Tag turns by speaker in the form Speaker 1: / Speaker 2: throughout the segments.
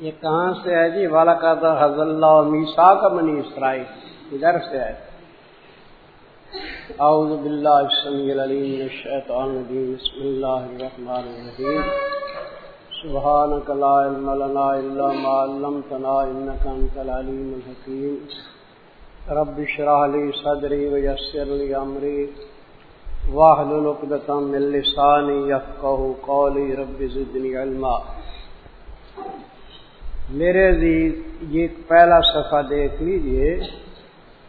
Speaker 1: یہ کہاں سے ہے جی؟ والا کا تھا حض اللہ میسا کا منی اسرائیل۔ ادھر سے ہے اعوذ باللہ السمیع العلیم الشیطان الرجیم۔ بسم اللہ الرحمن الرحیم۔ سبحانك لا علم لنا الا ما علمتنا انك انت العليم الحكيم رب اشرح لي صدري ويسر لي امري واحلل عقدة من لساني يفقهوا قولي رب زدني علما۔ میرے عزیز، یہ پہلا صفحہ دیکھ لیجیے۔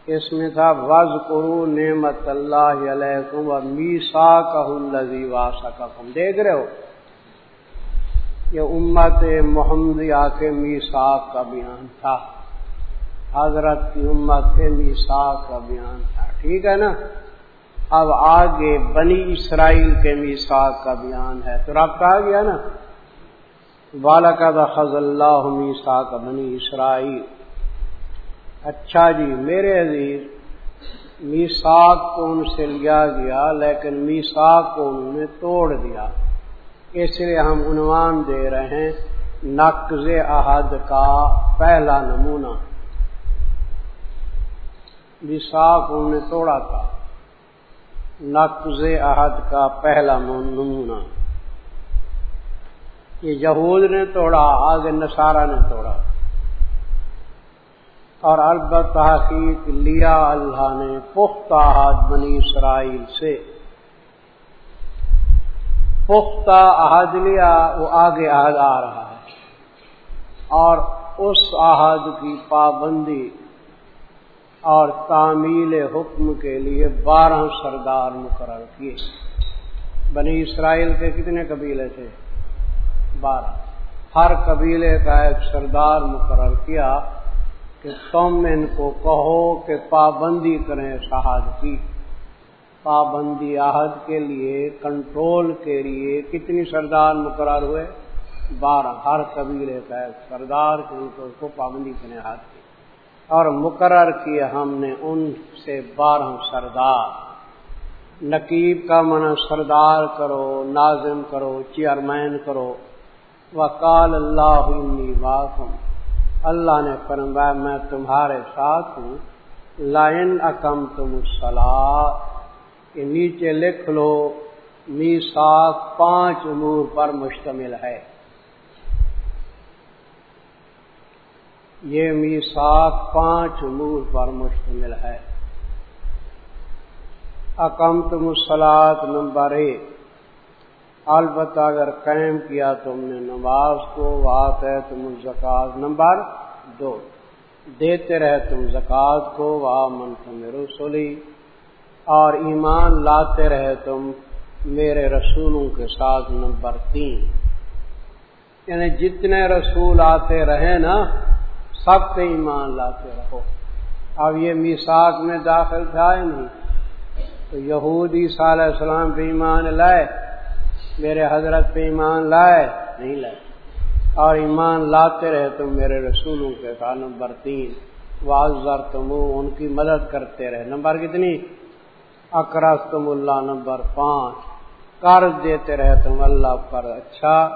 Speaker 1: اس میں تھا وز کرو نعمت اللہ علیکم و میسا کہ واسا کا کم دیکھ رہے ہو؟ یہ امت محمد کے میساک کا بیان تھا۔ حضرت کی امت کے میساک کا بیان تھا۔ ٹھیک ہے نا؟ اب آگے بنی اسرائیل کے میساک کا بیان ہے۔ تو رابطہ آ گیا نا؟ والا کا خز اللہ میسا کا بنی اسرائیل اچھا جی میرے عزیز میساک کو ان سے لیا گیا لیکن میساک کو انہوں نے توڑ دیا۔ اس لیے ہم عنوان دے رہے ہیں، نقض عہد کا پہلا نمونہ۔ میساک انہوں نے توڑا تھا۔ نقض عہد کا پہلا نمونہ۔ یہ یہود نے توڑا آگے نصارہ نے توڑا۔ اور البت تحقیق لیا اللہ نے پختہ عہد بنی اسرائیل سے۔ پختہ عہد لیا، وہ آگے عہد آ رہا ہے۔ اور اس عہد کی پابندی اور تعمیل حکم کے لیے بارہ سردار مقرر کیے۔ بنی اسرائیل کے کتنے قبیلے تھے؟ بارہ ہر قبیلے کا ایک سردار مقرر کیا کہ تم ان کو کہو کہ پابندی کریں شہاد کی۔ پابندی عہد کے لیے کنٹرول کے لیے کتنی سردار مقرر ہوئے؟ بارہ۔ ہر قبیلے کا ایک سردار کو پابندی کریں ہاتھ کی۔ اور مقرر کیے ہم نے ان سے بارہ سردار۔ نقیب کا من سردار کرو، ناظم کرو، چیئرمین کرو۔ وکال اللہ واقم۔ اللہ نے فرمایا، میں تمہارے ساتھ ہوں۔ لائن اکم تم کے نیچے لکھ لو می پانچ امور پر مشتمل ہے۔ یہ می پانچ امور پر مشتمل ہے۔ اکم تم نمبر ایک۔ البتہ اگر قائم کیا تم نے نماز کو بات ہے تم زکات نمبر دو۔ دیتے رہے تم زکوٰۃ کو واہ من تم رسولی۔ اور ایمان لاتے رہے تم میرے رسولوں کے ساتھ نمبر تین۔ یعنی جتنے رسول آتے رہے نا، سب پہ ایمان لاتے رہو۔ اب یہ میساک میں داخل تھا نہیں؟ تو یہودی صلی السلام پہ ایمان لائے۔ میرے حضرت پہ ایمان لائے؟ نہیں لائے۔ اور ایمان لاتے رہے تم میرے رسولوں کے ساتھ نمبر تین۔ واضر تم ان کی مدد کرتے رہے۔ نمبر کتنی؟ اکرس تم اللہ نمبر پانچ۔ قرض دیتے رہے تم اللہ پر۔ اچھا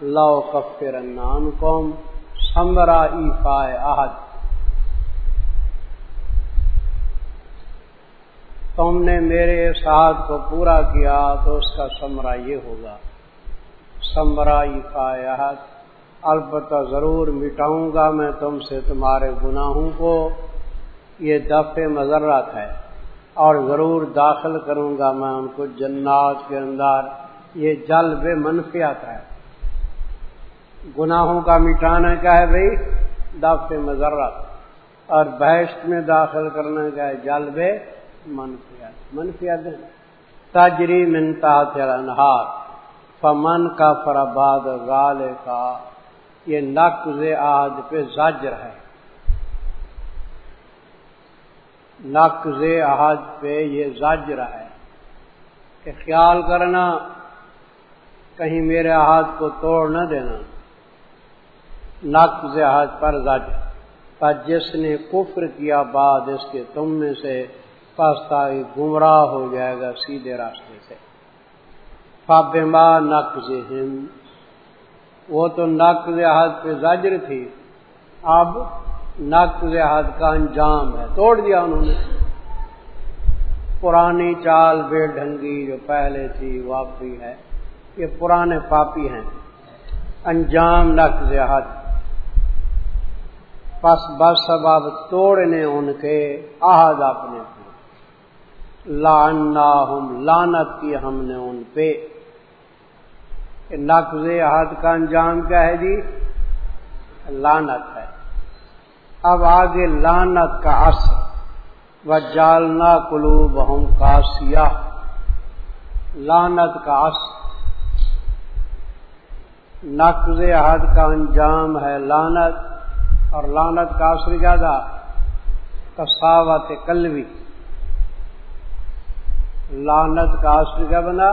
Speaker 1: لو کفر نان قوم سمرا ایفائے عہد تم نے میرے ساتھ کو پورا کیا تو اس کا سمرا یہ ہوگا۔ سمرا فایات البتہ ضرور مٹاؤں گا میں تم سے تمہارے گناہوں کو۔ یہ دفع مذرت ہے اور ضرور داخل کروں گا میں ان کو جنات کے اندر۔ یہ جل بے منفیات ہے۔ گناہوں کا مٹانا کیا ہے بھائی؟ دفع مذرت اور بحث میں داخل کرنا کیا ہے؟ جل بے منفیات منفیات تجری منتا انہار فمن کا فرآباد غال کا یہ نقض آد پہ زاجر ہے۔ نقض عہد پہ یہ زاجر ہے کہ خیال کرنا، کہیں میرے ہاتھ کو توڑ نہ دینا نقض عہد پر زاجر۔ پر جس نے کفر کیا بعد اس کے تم میں سے پاستا گمراہ ہو جائے گا سیدھے راستے سے۔ فابما نقز وہ تو نقد حد پہ زجر تھی۔ اب نقد حد کا انجام ہے۔ توڑ دیا انہوں نے۔ پرانی چال بے ڈھنگی جو پہلے تھی واپسی ہے۔ یہ پرانے پاپی ہیں۔ انجام نقد حد۔ پس بس سبب توڑنے ان کے آہد اپنے۔ لانا ہم لانت کی ہم نے ان پہ۔ نقض عہد کا انجام کیا ہے جی؟ لانت ہے۔ اب آگے لانت کا اثر و جالنا کلو بہم کا سیاہ لانت کا اثر نقض عہد کا انجام ہے لانت اور لانت کا اثر کیا تھا؟ کساوت کلوی لانت کا اثر کیا بنا؟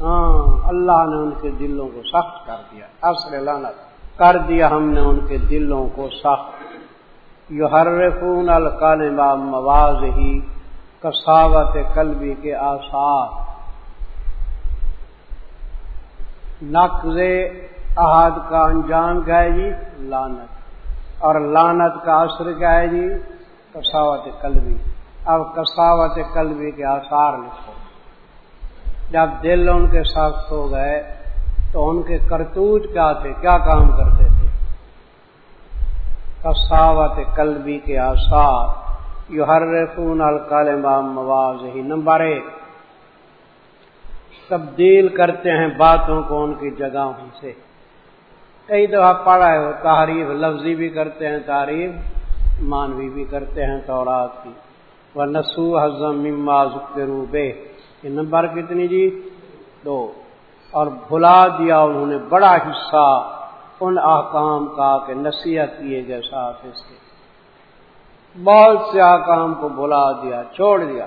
Speaker 1: ہاں اللہ نے ان کے دلوں کو سخت کر دیا، اصل لانت کر دیا ہم نے ان کے دلوں کو سخت۔ یو ہر رفون القال مواز ہی کساوت قلبی کے آثار۔ نقض احاد کا انجام کیا ہے جی؟ لانت اور لانت کا اثر کیا ہے جی؟ کساوت قلبی۔ اب کساوت قلبی کے آثار لکھو۔ جب دل ان کے سخت ہو گئے تو ان کے کرتوت کیا تھے؟ کیا کام کرتے تھے؟ کساوت قلبی کے آثار۔ یو ہر رفون الکالمام مواز ہی نمبر ایک۔ تبدیل کرتے ہیں باتوں کو ان کی جگہوں سے۔ کئی دفعہ پڑھا ہے وہ تعریف لفظی بھی کرتے ہیں تعریف مانوی بھی کرتے ہیں تورات کی۔ نسو حضم مما ذکر روبے یہ نمبر کتنی جی؟ دو. اور بھلا دیا انہوں نے بڑا حصہ ان احکام کا کہ نصیحت کیے گئے ساتھ اس کے۔ بہت سے احکام کو بھلا دیا، چھوڑ دیا۔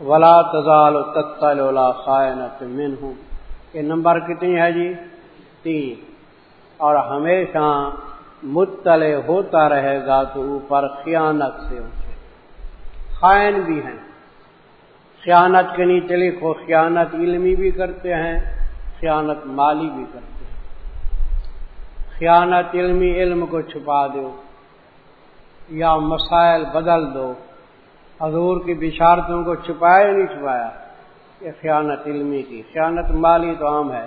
Speaker 1: ولا تزال تتل خائنت من ہوں یہ نمبر کتنی ہے جی؟ تین۔ اور ہمیشہ مطلع ہوتا رہے گا تو اوپر خیانت سے۔ خائن بھی ہیں۔ خیانت کے نیچے لکھو، خیانت علمی بھی کرتے ہیں، خیانت مالی بھی کرتے ہیں۔ خیانت علمی، علم کو چھپا دو یا مسائل بدل دو۔ حضور کی بشارتوں کو چھپایا یا نہیں چھپایا؟ یہ خیانت علمی کی۔ خیانت مالی تو عام ہے۔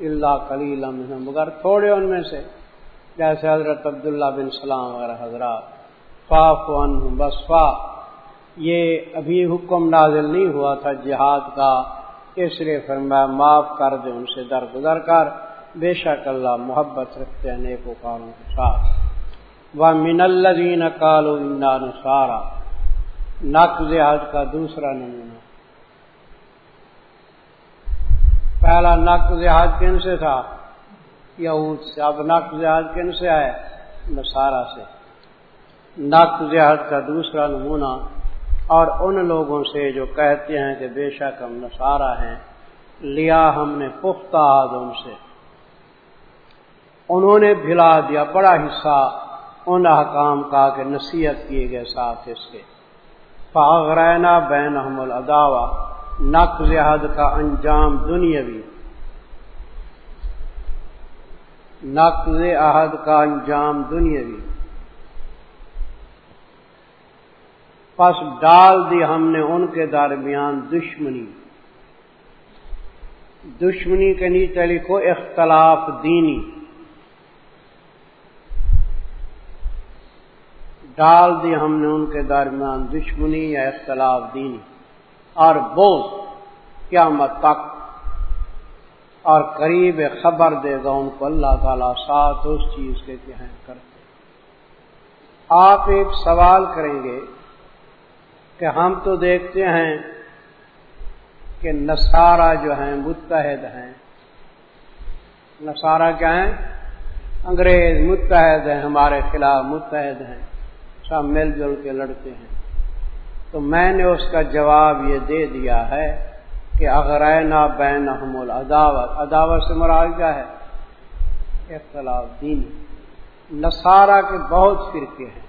Speaker 1: اللہ کلیل مگر تھوڑے ان میں سے، جیسے حضرت عبداللہ بن سلام وغیرہ حضرات فاف بسفا یہ ابھی حکم نازل نہیں ہوا تھا جہاد کا، اس لیے فرمایا معاف کر دے ان سے درگزر کر۔ بے شک اللہ محبت رکھتے ہیں نیکو کاروں کے ساتھ۔ وہ من الدین کالو نسارا نق جہاد کا دوسرا نمونہ۔ پہلا نق جہاد کن سے تھا؟ یہود سے۔ اب نق جہاد کن سے آئے؟ نسارا سے۔ نق جہاد کا دوسرا نمونہ۔ اور ان لوگوں سے جو کہتے ہیں کہ بے شک ہم نسارا ہیں، لیا ہم نے پختہ ان سے۔ انہوں نے بھلا دیا بڑا حصہ ان احکام کا کہ نصیحت کیے گئے ساتھ اس کے۔ فاغرینہ بین احمد اداوا نقض حد کا انجام دنیاوی۔ نقض عہد کا انجام دنیاوی۔ پس ڈال دی ہم نے ان کے درمیان دشمنی۔ دشمنی کے نیچے لکھو اختلاف دینی۔ ڈال دی ہم نے ان کے درمیان دشمنی یا اختلاف دینی۔ اور بوز قیامت تک اور قریب خبر دے گا ان کو اللہ تعالی ساتھ اس چیز کے کیا کرتے۔ آپ ایک سوال کریں گے۔ کہ ہم تو دیکھتے ہیں کہ نصارہ جو ہیں متحد ہیں۔ نصارہ کیا ہیں؟ انگریز متحد ہیں، ہمارے خلاف متحد ہیں، سب مل جل کے لڑتے ہیں۔ تو میں نے اس کا جواب یہ دے دیا ہے کہ اگر نا بین احمد عداوت عداوت سے مراد کیا ہے؟ اختلاف دین۔ نصارہ کے بہت فرقے ہیں۔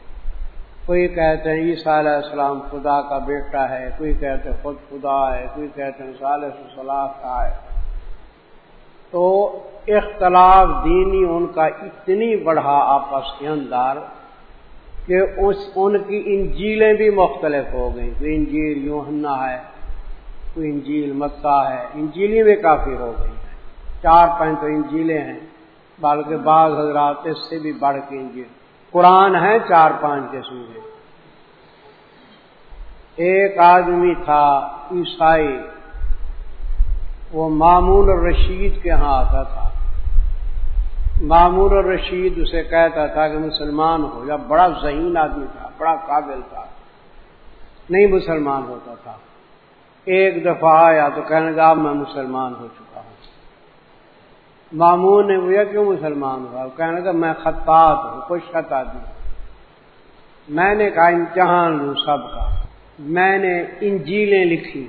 Speaker 1: کوئی کہتے ہیں عیسیٰ علیہ السلام خدا کا بیٹا ہے، کوئی کہتے ہیں خود خدا ہے، کوئی کہتے ہیں صالح صلاح کا ہے۔ تو اختلاف دینی ان کا اتنی بڑھا آپس کے اندر کہ اس، ان کی انجیلیں بھی مختلف ہو گئیں۔ کوئی انجیل یوہنا ہے، کوئی انجیل مکہ ہے۔ انجیلی بھی کافی ہو گئی ہیں چار پانچ تو انجیلیں ہیں، بلکہ بعض حضرات اس سے بھی بڑھ کے انجیل۔ قرآن ہے چار پانچ کے سوجے ایک آدمی تھا عیسائی، وہ مامون الرشید کے ہاں آتا تھا۔ مامور الرشید اسے کہتا تھا کہ مسلمان ہو، یا بڑا ذہین آدمی تھا، بڑا قابل تھا، نہیں مسلمان ہوتا تھا۔ ایک دفعہ آیا تو کہنے لگا، اب میں مسلمان ہو چکا مامون نے مجھے کیوں مسلمان ہوا؟ کہنے لگا، میں خطاط ہوں خوش خطا دی میں نے کہا، امتحان لوں سب کا۔ میں نے انجیلیں لکھی۔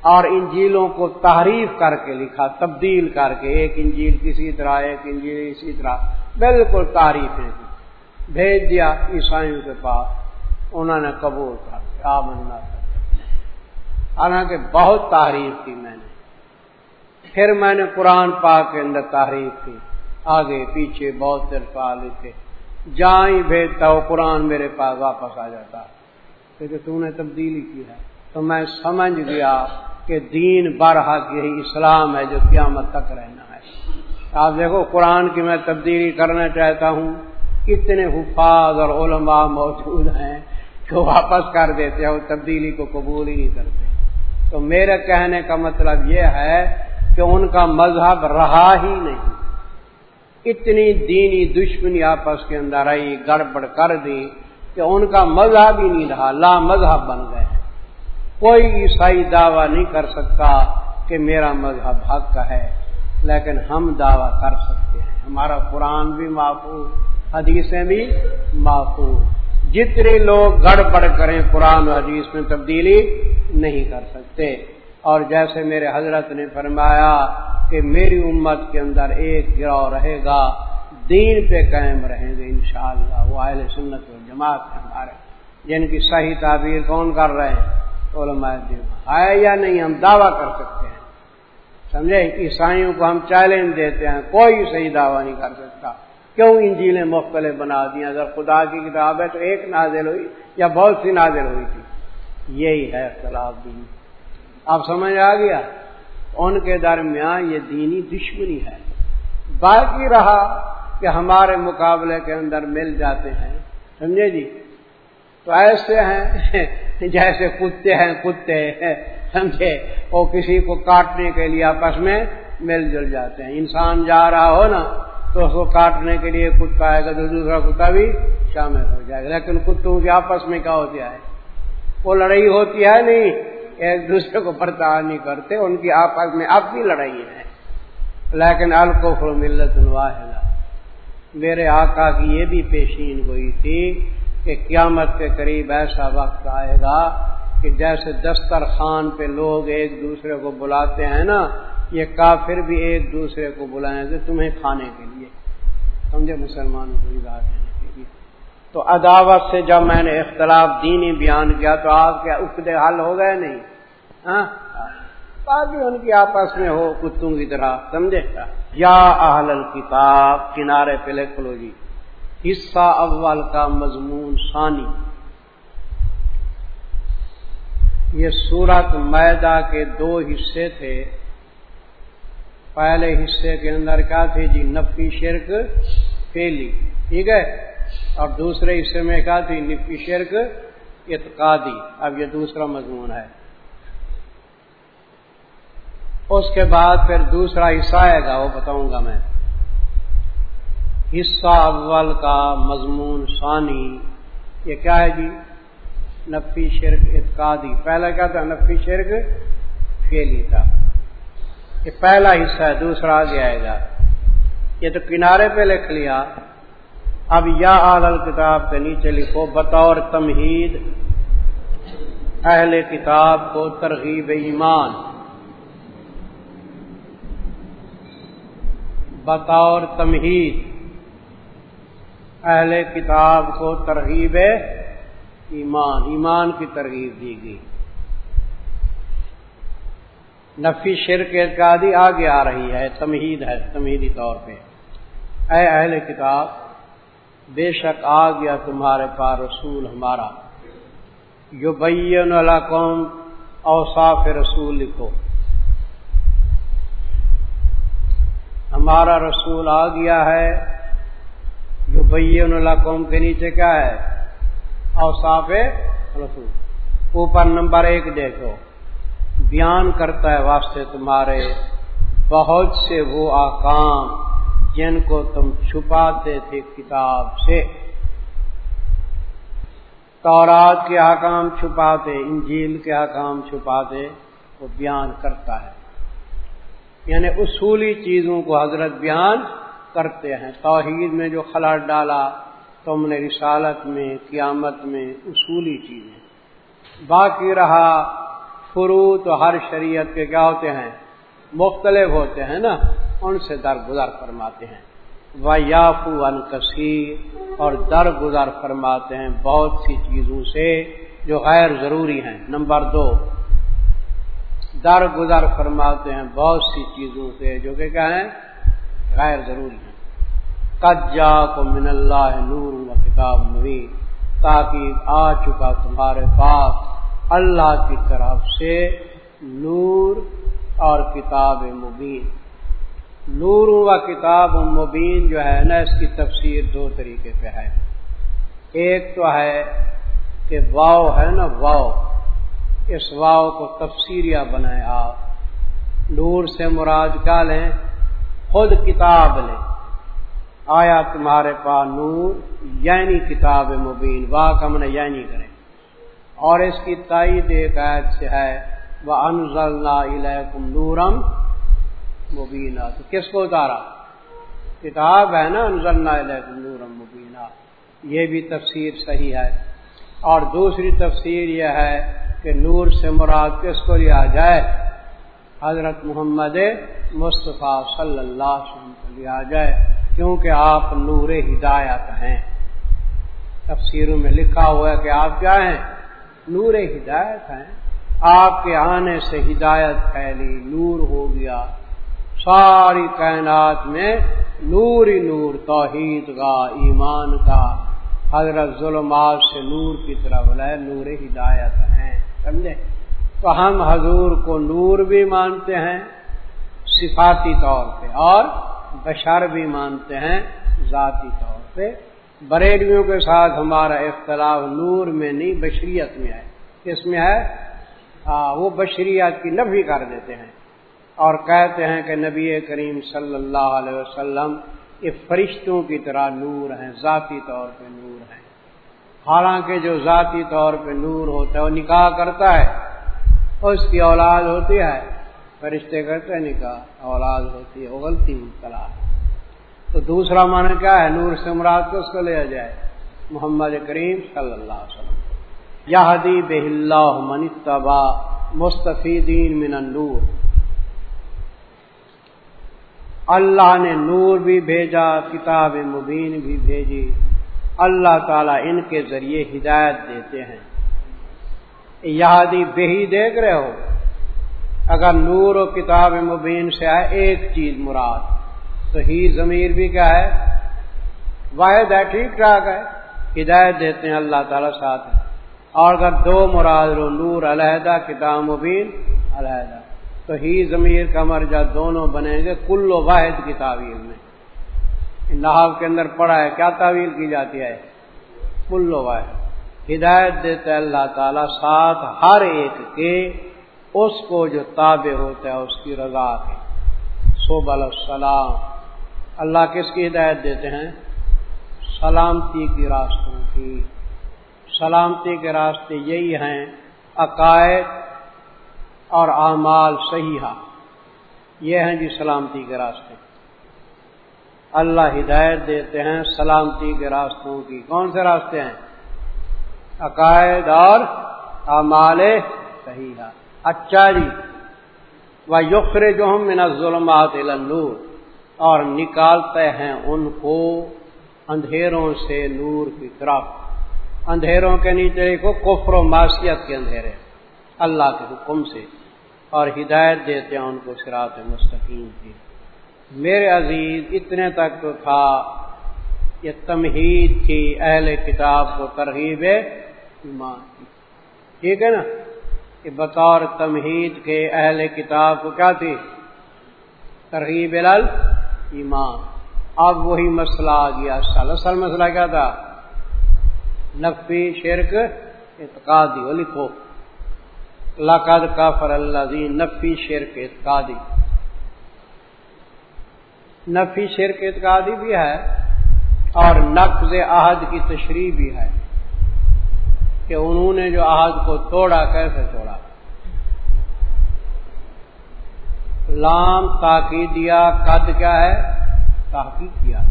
Speaker 1: اور انجیلوں کو تحریف کر کے لکھا، تبدیل کر کے، ایک انجیل کسی طرح، ایک انجیل اسی طرح۔ بالکل تعریفیں کی۔ بھیج دیا عیسائیوں کے پاس۔ انہوں نے قبول کر دیا مننا حالانکہ بہت تعریف کی میں نے۔ پھر میں نے قرآن پاک کے اندر تعریف کی۔ آگے، پیچھے، بہت ترفا لکھے۔ جہاں ہی بھیجتا وہ قرآن میرے پاس واپس آ جاتا۔ کیونکہ تو نے تبدیلی کی ہے۔ تو میں سمجھ گیا کہ دین برحق یہی اسلام ہے جو قیامت تک رہنا ہے۔ آپ دیکھو، قرآن کی میں تبدیلی کرنا چاہتا ہوں۔ کتنے حفاظ اور علماء موجود ہیں جو واپس کر دیتے ہیں وہ تبدیلی کو قبول ہی نہیں کرتے۔ تو میرے کہنے کا مطلب یہ ہے کہ ان کا مذہب رہا ہی نہیں۔ اتنی دینی دشمنی آپس کے اندر آئی، گڑبڑ کر دی کہ ان کا مذہب ہی نہیں رہا، لا مذہب بن گئے۔ کوئی عیسائی دعویٰ نہیں کر سکتا کہ میرا مذہب حق ہے، لیکن ہم دعویٰ کر سکتے ہیں۔ ہمارا قرآن بھی محفوظ حدیثیں بھی محفوظ جتنے لوگ گڑبڑ کریں قرآن و حدیث میں تبدیلی نہیں کر سکتے۔ اور جیسے میرے حضرت نے فرمایا کہ میری امت کے اندر ایک گروہ رہے گا، دین پہ قائم رہیں گے انشاءاللہ، وہ اہل سنت و جماعت ہمارے۔ یعنی جن کی صحیح تعبیر کون کر رہے ہیں؟ علماء ہے یا نہیں ہم دعویٰ کر سکتے ہیں۔ سمجھے؟ عیسائیوں کو ہم چیلنج دیتے ہیں، کوئی صحیح دعویٰ نہیں کر سکتا۔ کیوں انجیلیں مختلف بنا دی اگر خدا کی کتاب ہے تو ایک نازل ہوئی یا بہت سی نازل ہوئی تھی۔ یہی ہے اختلاف دین۔ آپ سمجھ آ گیا؟ ان کے درمیان یہ دینی دشمنی ہے۔ باقی رہا کہ ہمارے مقابلے کے اندر مل جاتے ہیں۔ سمجھے جی؟ تو ایسے ہیں جیسے کتے ہیں، کتے سمجھے؟ وہ کسی کو کاٹنے کے لیے آپس میں مل جل جاتے ہیں۔ انسان جا رہا ہو نا، تو اس کو کاٹنے کے لیے کتا آئے گا، تو دوسرا کتا بھی شامل ہو جائے گا۔ لیکن کتوں کے آپس میں کیا ہوتی ہے؟ وہ لڑائی ہوتی ہے نہیں؟ ایک دوسرے کو پرتاح نہیں کرتے، ان کی آپس میں اب بھی لڑائی ہے۔ لیکن الکوفر ملت الواحدہ میرے آقا کی یہ بھی پیشین ہوئی تھی کہ قیامت کے قریب ایسا وقت آئے گا کہ جیسے دسترخوان پہ لوگ ایک دوسرے کو بلاتے ہیں نا، یہ کافر بھی ایک دوسرے کو بلائیں گے تمہیں کھانے کے لیے۔ سمجھے مسلمانوں کو دینے کے لیے تو عداوت سے جب میں نے اختلاف دینی بیان کیا تو آپ کے اکدے حل ہو گئے نہیں؟ ہاں؟ باقی ان کی آپس میں ہو، کتوں کی طرح، سمجھے؟ یا اہل الکتاب، کنارے پہ لکھ لو جی۔ حصہ اول کا مضمون ثانی۔ یہ سورت میدا کے دو حصے تھے۔ پہلے حصے کے اندر کیا تھے جی؟ نفی شرک پھیلی ٹھیک ہے؟ اور دوسرے حصے میں کیا تھی نفی شرک اتقادی اب یہ دوسرا مضمون ہے۔ اس کے بعد پھر دوسرا حصہ آئے گا، وہ بتاؤں گا میں۔ حصہ اول کا مضمون ثانی۔ یہ کیا ہے جی؟ نفی شرک اتقادی پہلا کیا تھا؟ نفی شرک فیلی تھا۔ یہ پہلا حصہ ہے، دوسرا آگے آئے گا۔ یہ تو کنارے پہ لکھ لیا۔ اب یا عادل کتاب کے نیچے لکھو، بطور تمہید، اہل کتاب کو ترغیب ایمان۔ بطور تمہید، اہل کتاب کو ترغیب ایمان ایمان کی ترغیب دی گئی۔ نفی شرک اعتقادی آگے آ رہی ہے، تمہید ہے، تمہیدی طور پہ۔ اے اہل کتاب بے شک آ گیا تمہارے پاس رسول ہمارا۔ یو بین قوم اوصاف رسول لکھو ہمارا رسول آ گیا ہے۔ جو بین قوم کے نیچے کیا ہے؟ اوصاف رسول۔ اوپر نمبر ایک دیکھو۔ بیان کرتا ہے واسطے تمہارے۔ بہت سے وہ آکام۔ جن کو تم چھپاتے تھے کتاب سے۔ تورات کے حکام چھپاتے، انجیل کے حکام چھپاتے وہ بیان کرتا ہے۔ یعنی اصولی چیزوں کو حضرت بیان کرتے ہیں۔ توحید میں جو خلا ڈالا تم نے رسالت میں، قیامت میں اصولی چیزیں۔ باقی رہا فروت ہر شریعت کے کیا ہوتے ہیں؟ مختلف ہوتے ہیں نا۔ ان سے درگزر فرماتے ہیں؟ و یافو ان کثیر، اور درگزر فرماتے ہیں بہت سی چیزوں سے جو غیر ضروری ہیں۔ نمبر دو درگزر فرماتے ہیں بہت سی چیزوں سے جو کہ کیا ہیں؟ غیر ضروری ہیں۔ کجا کو من اللہ نور و کتاب مبین تاکہ آ چکا تمہارے پاس اللہ کی طرف سے نور اور کتاب مبین۔ نور و کتاب مبین جو ہے نا، اس کی تفسیر دو طریقے پہ ہے۔ ایک تو ہے کہ واؤ ہے نا واؤ اس واؤ کو تفسیریہ بنائے آپ۔ نور سے مراد کیا لیں؟ خود کتاب لیں۔ آیا تمہارے پاس نور یعنی کتاب مبین۔ واہ کا من یعنی کریں۔ اور اس کی تائید ایک عید سے ہے وہ انضل نورم مبینہ تو کس کو اتارا؟ کتاب ہے نا انضل نورم مبینہ یہ بھی تفسیر صحیح ہے۔ اور دوسری تفسیر یہ ہے کہ نور سے مراد کس کو لیا جائے؟ حضرت محمد مصطفیٰ صلی اللہ علیہ وسلم کو لیا جائے، کیونکہ آپ نور ہدایت ہیں۔ تفسیروں میں لکھا ہوا ہے کہ آپ کیا ہیں؟ نور ہدایت ہیں۔ آپ کے آنے سے ہدایت پھیلی نور ہو گیا۔ ساری کائنات میں نور ہی نور توحید کا ایمان کا حضرت ظلمات سے نور کی طرف لے نور ہدایت ہیں، سمجھے؟ تو ہم حضور کو نور بھی مانتے ہیں صفاتی طور پہ اور بشر بھی مانتے ہیں ذاتی طور پہ۔ بریڈیوں کے ساتھ ہمارا اختلاف نور میں نہیں، بشریت میں ہے۔ کس میں ہے؟ وہ بشریت کی نفی کر دیتے ہیں۔ اور کہتے ہیں کہ نبی کریم صلی اللہ علیہ وسلم یہ فرشتوں کی طرح نور ہیں، ذاتی طور پہ نور ہیں۔ حالانکہ جو ذاتی طور پہ نور ہوتا ہے، وہ نکاح کرتا ہے اس کی اولاد ہوتی ہے۔ فرشتے کرتے ہیں نکاح، اولاد ہوتی ہے، وہ غلطی مبتلا ہے۔ تو دوسرا معنی کیا ہے؟ نور سے مراد کو اس کو لیا جائے، محمد کریم صلی اللہ علیہ وسلم۔ یا حدی اللہ من تبا مستفیدین من النور۔ اللہ نے نور بھی بھیجا، کتاب مبین بھی بھیجی۔ اللہ تعالیٰ ان کے ذریعے ہدایت دیتے ہیں۔ یادی بہی دیکھ رہے ہو۔ اگر نور و کتاب مبین سے آئے ایک چیز مراد تو ہی ضمیر بھی کیا ہے؟ واحد ہے، ٹھیک ٹھاک ہے۔ ہدایت دیتے ہیں، اللہ تعالیٰ ساتھ اور اگر دو مراد رو نور، علیحدہ کتاب مبین، علیحدہ۔ تو ہی ضمیر کا مرجع دونوں بنیں گے، کل و واحد کی تعویل میں۔ نحاب کے اندر پڑا ہے، کیا تعویل کی جاتی ہے؟ کل و واحد۔ ہدایت دیتے اللہ تعالیٰ ساتھ ہر ایک کے، اس کو جو تابع ہوتا ہے، اس کی رضا کے۔ صوب السلام۔ اللہ کس کی ہدایت دیتے ہیں؟ سلامتی کی راستوں کی۔ سلامتی کے راستے یہی ہیں، عقائد اور اعمال صحیح یہ ہیں جی سلامتی کے راستے۔ اللہ ہدایت دیتے ہیں سلامتی کے راستوں کی۔ کون سے راستے ہیں؟ عقائد اور اعمال صحیح اچھا جی۔ وہ یخر جو ہم من ظلمات النور۔ اور نکالتے ہیں ان کو اندھیروں سے نور کی طرف۔ اندھیروں کے نیچے کو کفر و معاشیت کے اندھیرے۔ اللہ کے حکم سے۔ اور ہدایت دیتے ہیں ان کو سرات مستقیم کی۔ میرے عزیز، اتنے تک تو تھا۔ یہ تمہید تھی اہل کتاب کو ترغیب ایمان کی۔ ٹھیک ہے نا؟ کہ بطور تمہید کے اہل کتاب کو کیا تھی؟ ترغیب ایمان۔ اب وہی مسئلہ آ گیا۔ اصل اصل مسئلہ کیا تھا؟ نفی، شرک، اعتقادی، وہ لکھو۔ لاقد کا فر اللہ نفی شرک اعتقادی نفی شرک اعتقادی بھی ہے اور نقض عہد کی تشریح بھی ہے کہ انہوں نے جو عہد کو توڑا، کیسے توڑا؟ لام تاکی دیا قد کیا ہے؟ تحقیق کیا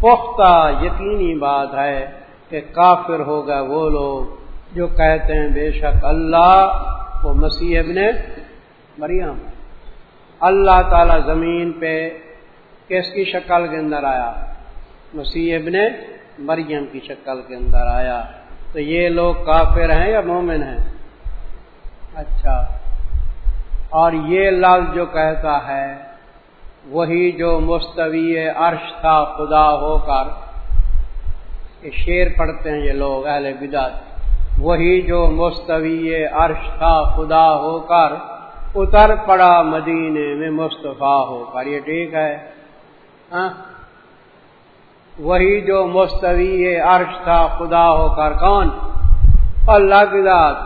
Speaker 1: پختہ یقینی بات ہے کہ کافر ہوگا وہ لوگ جو کہتے ہیں بے شک اللہ وہ مسیح ابن مریم۔ اللہ تعالی زمین پہ کس کی شکل کے اندر آیا؟ مسیح ابن مریم کی شکل کے اندر آیا۔ تو یہ لوگ کافر ہیں یا مومن ہیں؟ اچھا۔ اور یہ لفظ جو کہتا ہے، وہی جو مستوی عرش تھا، خدا ہو کر، یہ شیر پڑھتے ہیں یہ لوگ، اہل بدعت۔ وہی جو مستوی عرش تھا خدا ہو کر، اتر پڑا مدینے میں مصطفیٰ ہو کر۔ یہ ٹھیک ہے؟ ہاں؟ وہی جو مستوی عرش تھا خدا ہو کر۔ کون؟ اللہ کی ذات۔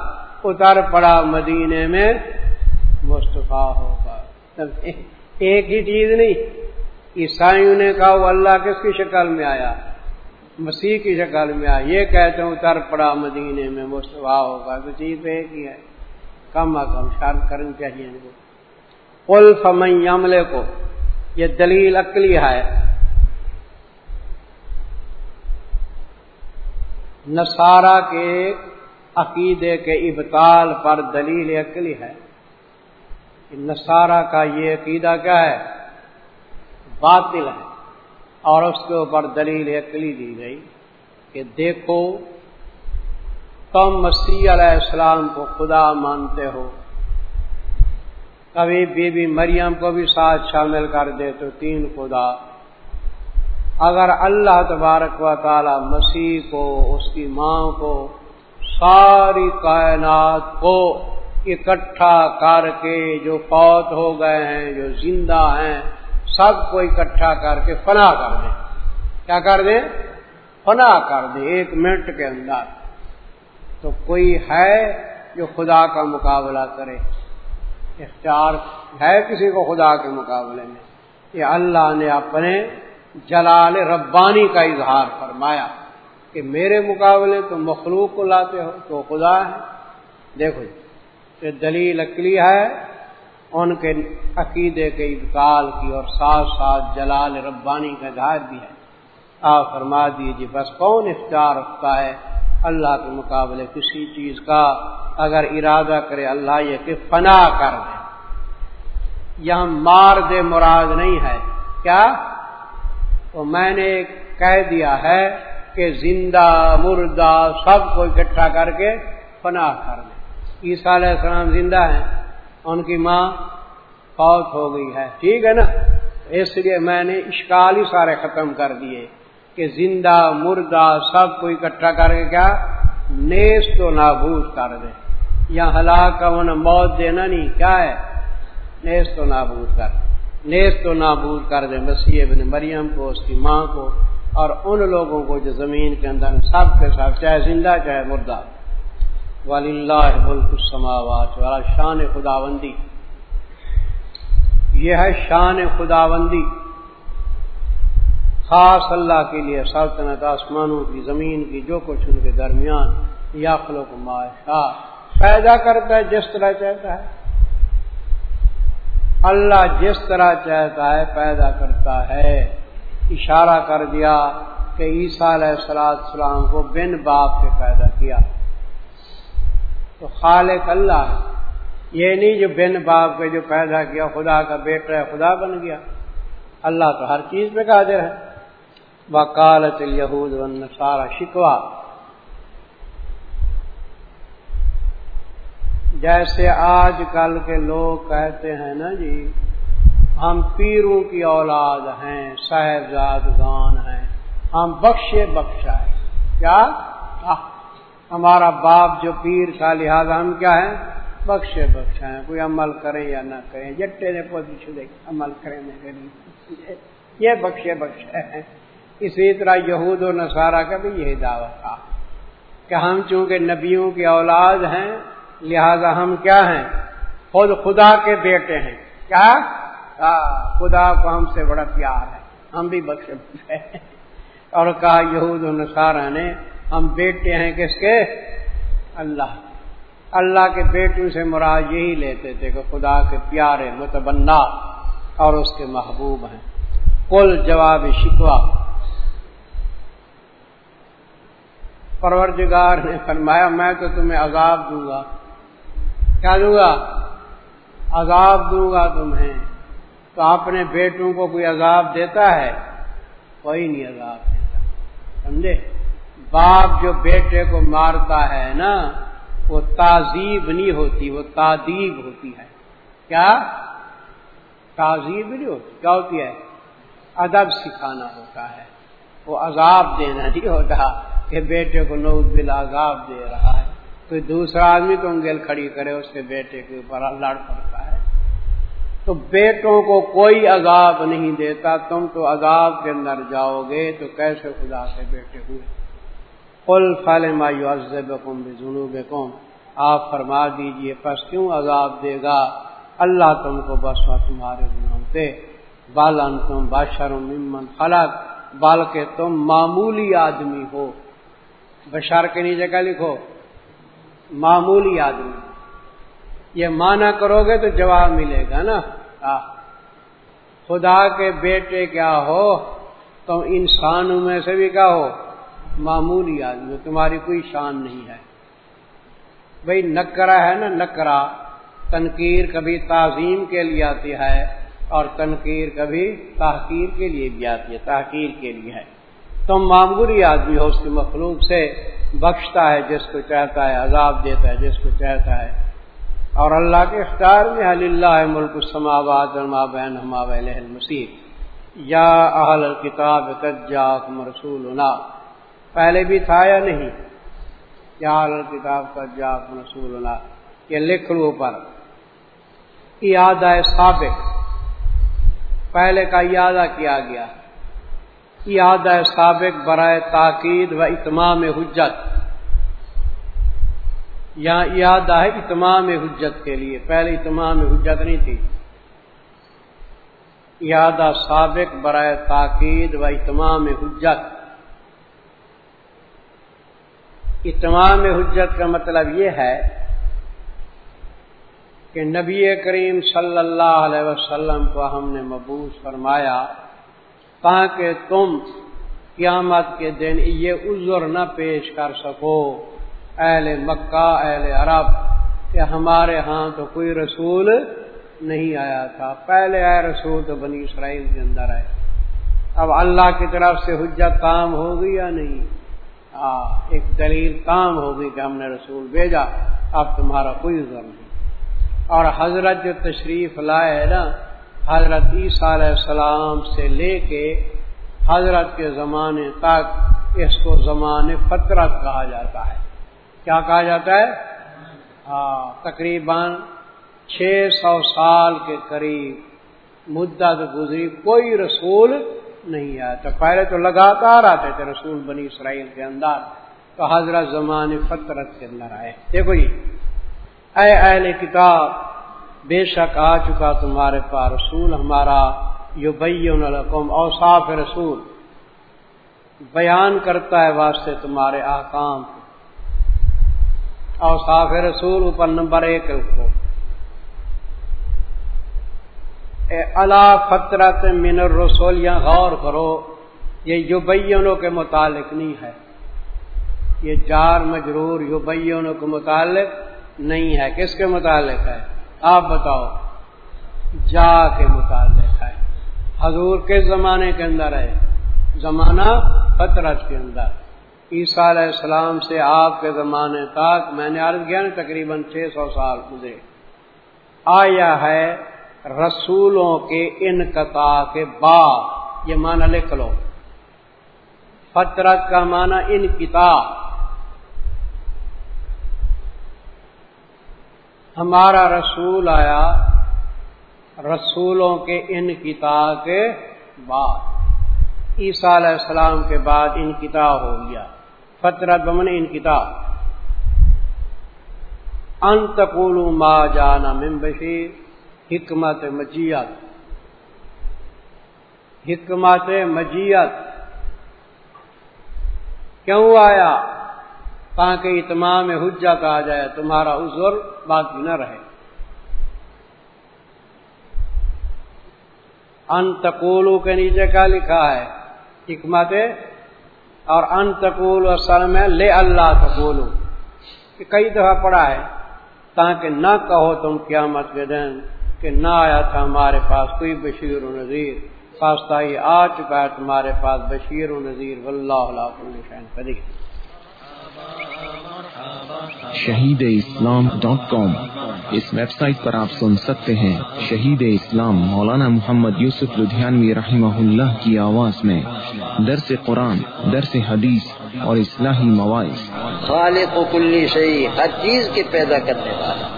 Speaker 1: اتر پڑا مدینے میں مصطفیٰ ہو کر۔ ایک ہی چیز نہیں، عیسائیوں نے کہا وہ اللہ کس کی شکل میں آیا؟ مسیح کی شکل میں آیا یہ کہتے ہیں اتر پڑا مدینے میں مصطفیٰ ہوگا۔ تو چیز ایک ہی ہے۔ کم از کم شرط کرنی چاہیے ان کو۔ فمئی عملے کو یہ دلیل عقلی ہے۔ نصارہ کے عقیدے کے ابتال پر دلیل عقلی ہے۔ نصارہ کا یہ عقیدہ کیا ہے؟ باطل ہے۔ اور اس کے اوپر دلیل عقلی دی گئی کہ دیکھو، تم مسیح علیہ السلام کو خدا مانتے ہو۔ کبھی بی بی مریم کو بھی ساتھ شامل کر دے تو تین خدا۔ اگر اللہ تبارک و تعالی مسیح کو، اس کی ماں کو، ساری کائنات کو اکٹھا کر کے جو فوت ہو گئے ہیں، جو زندہ ہیں سب کو اکٹھا کر کے فنا کر دیں۔ کیا کر دیں؟ فنا کر دیں، ایک منٹ کے اندر۔ تو کوئی ہے جو خدا کا مقابلہ کرے؟ اختیار ہے کسی کو خدا کے مقابلے میں؟ یہ اللہ نے اپنے جلال ربانی کا اظہار فرمایا کہ میرے مقابلے تو مخلوق کو لاتے ہو تو خدا ہے۔ دیکھو جی، یہ دلیل اکلی ہے ان کے عقیدے کے ابتال کی اور ساتھ ساتھ جلال ربانی کا اظہار بھی ہے۔ آپ فرما دیجیے بس کون اختیار رکھتا ہے اللہ کے مقابلے؟ کسی چیز کا اگر ارادہ کرے اللہ یہ کہ فنا کر دے۔ یہاں مار دے مراد نہیں ہے۔ کیا؟ تو میں نے کہہ دیا ہے کہ زندہ، مردہ، سب کو اکٹھا کر کے پناہ کر دیں عیسیٰ علیہ السلام زندہ ہیں۔ ان کی ماں فوت ہو گئی ہے۔ ٹھیک ہے نا؟ اس لیے میں نے اشکال ہی سارے ختم کر دیے کہ زندہ، مردہ سب کو اکٹھا کر کے کیا؟ نیس تو نابود کر دے۔ یا ہلاک کا انہیں موت دینا نہیں، کیا ہے؟ نیس تو نابود کر۔ دے نیز تو نابود کر دے۔ مسیح ابن مریم کو، اس کی ماں کو اور ان لوگوں کو جو زمین کے اندر سب کے ساتھ، چاہے زندہ، چاہے مردہ۔ ولی اللہ بلک السماوات والا شان خداوندی۔ یہ ہے شان خداوندی۔ خاص اللہ کے لیے سلطنت آسمانوں کی، زمین کی، جو کچھ ان کے درمیان یا خلوق معاشا پیدا کرتا ہے، جس طرح چاہتا ہے۔ اللہ جس طرح چاہتا ہے، پیدا کرتا ہے۔ اشارہ کر دیا کہ عیسیٰ علیہ السلام کو بن باپ سے پیدا کیا۔ تو خالق اللہ ہے۔ یہ نہیں جو بن باپ کے جو پیدا کیا، خدا کا بیٹا ہے، خدا بن گیا۔ اللہ تو ہر چیز پہ قادر ہے۔ وکالت یہود سارا شکوا جیسے آج کل کے لوگ کہتے ہیں نا جی ہم پیروں کی اولاد ہیں صاحبزادگان ہیں۔ ہم بخشے بخشا ہے کیا؟ ہمارا باپ جو پیر کا لہٰذا ہم کیا ہیں؟ بخشے بخشا ہیں۔ کوئی عمل کریں یا نہ کریں جٹے نے پوزیشن عمل کریں یہ بخشے بخشے ہیں۔ اسی طرح یہود و نصارہ کا بھی یہی دعوت تھا کہ ہم چونکہ نبیوں کی اولاد ہیں، لہذا ہم کیا ہیں؟ خود خدا کے بیٹے ہیں۔ کیا؟ خدا کو ہم سے بڑا پیار ہے۔ ہم بھی بخشے بخشے ہیں۔ اور کہا، یہود و نصارہ نے ہم بیٹے ہیں کس کے؟ اللہ۔ اللہ کے بیٹوں سے مراد یہی لیتے تھے کہ خدا کے پیارے متبنا اور اس کے محبوب ہیں۔ کل جواب شکوا پروردگار نے فرمایا، میں تو تمہیں عذاب دوں گا۔ کیا دوں گا؟ عذاب دوں گا تمہیں۔ تو اپنے بیٹوں کو کوئی عذاب دیتا ہے؟ کوئی نہیں عذاب دیتا۔ سمجھے؟ باپ جو بیٹے کو مارتا ہے نا، وہ تعزیب نہیں ہوتی، وہ تعدیب ہوتی ہے۔ کیا؟ تعزیب نہیں ہوتی، کیا ہوتی ہے؟ ادب سکھانا ہوتا ہے۔ وہ عذاب دینا نہیں ہوتا کہ بیٹے کو نو دل عذاب دے رہا ہے۔ کوئی دوسرا آدمی تو انگل کھڑی کرے، اس کے بیٹے کے اوپر لڑ پڑتا ہے۔ تو بیٹوں کو کوئی عذاب نہیں دیتا، تم تو عذاب کے اندر جاؤ گے تو کیسے خدا سے بیٹے ہوئے؟ کل فل مایو ازب قم جنوب قوم آپ فرما دیجیے، پس کیوں عذاب دے گا؟ اللہ تم کو بس تمہارے گناہوں سے۔ بالن تم بادشاہ ممن خلق، بلکہ تم معمولی آدمی ہو۔ بشار کے نیچے کا لکھو؟ معمولی آدمی۔ یہ مانا کرو گے تو جواب ملے گا نا۔ خدا کے بیٹے کیا ہو؟ تم انسانوں میں سے بھی کیا ہو؟ معمولی آدمی تمہاری کوئی شان نہیں ہے۔ بھائی نکرا ہے نا نکرا تنقیر کبھی تعظیم کے لیے آتی ہے اور تنقیر کبھی تحقیر کے لیے بھی آتی ہے، تحقیر کے لیے ہے۔ تم معمولی آدمی ہو، اس کی مخلوق سے بخشتا ہے، جس کو چاہتا ہے، عذاب دیتا ہے، جس کو چاہتا ہے۔ اور اللہ کے اختیار میں حل اللہ ملک السماوات بین ہما مسیح یا اہل کتاب تجاکم رسول پہلے بھی تھا یا نہیں؟ یا اہل کتاب تجاکم رسول یہ لکھ لو پر یاد ہے سابق۔ پہلے کا یادہ کیا گیا؟ یاد ہے سابق برائے تاکید و اتمام حجت۔ یا یاد ہے اتمام حجت کے لیے۔ پہلے اتمام حجت نہیں تھی۔ یادہ سابق برائے تاکید و اتمام حجت۔ اتمام حجت کا مطلب یہ ہے کہ نبی کریم صلی اللہ علیہ وسلم کو ہم نے مبوس فرمایا، تاکہ تم قیامت کے دن یہ عذر نہ پیش کر سکو۔ اہل مکہ، اہل عرب، کہ ہمارے ہاں تو کوئی رسول نہیں آیا تھا۔ پہلے آئے رسول تو بنی اسرائیل کے اندر آئے۔ اب اللہ کی طرف سے حجت کام ہوگی یا نہیں؟ ہاں ایک دلیل کام ہوگی کہ ہم نے رسول بھیجا، اب تمہارا کوئی عذر نہیں۔ اور حضرت جو تشریف لائے نا، حضرت عیسیٰ علیہ السلام سے لے کے حضرت کے زمانے تک اس کو زمان فطرت کہا جاتا ہے۔ کیا کہا جاتا ہے؟ ہاں تقریباً چھ سو سال کے قریب مدت گزری، کوئی رسول نہیں آیا تو پہلے تو لگاتار آتے تھے رسول بنی اسرائیل کے اندر تو حضرت زمان فطرت کے اندر آئے۔ دیکھو جی اے اہل کتاب، بے شک آ چکا تمہارے پاس رسول ہمارا یو بیم اوصاف رسول۔ بیان کرتا ہے واسطے تمہارے آکام اور صاف رسول اوپر نمبر ایک رکھو۔ اللہ فطرت من الرسول یا غور کرو، یہ یو کے متعلق نہیں ہے۔ یہ جار مجرور یو کے متعلق نہیں ہے۔ کس کے متعلق ہے؟ آپ بتاؤ۔ جا کے متعلق ہے۔ حضور کس زمانے کے اندر ہے؟ زمانہ فطرت کے اندر۔ عیسیٰ علیہ السلام سے آپ کے زمانے تک میں نے عرض کیا نا، تقریباً چھ سو سال گزرے۔ آیا ہے رسولوں کے انقطاع کے بعد، یہ معنی لکھ لو۔ فطرت کا معنی ان کتاب ہمارا رسول آیا رسولوں کے ان کتاب کے بعد۔ عیسیٰ علیہ السلام کے بعد ان کتاب ہو گیا۔ فطرت بمن ان کتاب انتقول ما جانا ممبشیر حکمت مجیت۔ حکمت مجیت۔ کیوں آیا؟ تاکہ اتمام حجت آ جائے، تمہارا عذر باقی نہ رہے۔ انتقولو کے نیچے کا لکھا ہے؟ حکمت اور انتقول اصل میں لے اللہ تقولو۔ کہ کئی دفعہ پڑا ہے، تاکہ نہ کہو تم قیامت کے دن۔ کہ نہ آیا تھا ہمارے پاس کوئی بشیر و نذیر خاصہ یہ آ چکا ہے تمہارے پاس بشیر و نذیر واللہ شہن قدیر۔
Speaker 2: Shaheed Islam dot com. اس ویب سائٹ پر آپ سن سکتے ہیں شہید اسلام مولانا محمد یوسف لدھیانوی رحمہ اللہ کی آواز میں درس قرآن درس حدیث اور اصلاحی مواعث۔
Speaker 3: خالق و کلی شہی ہر چیز کے پیدا کرنے والا۔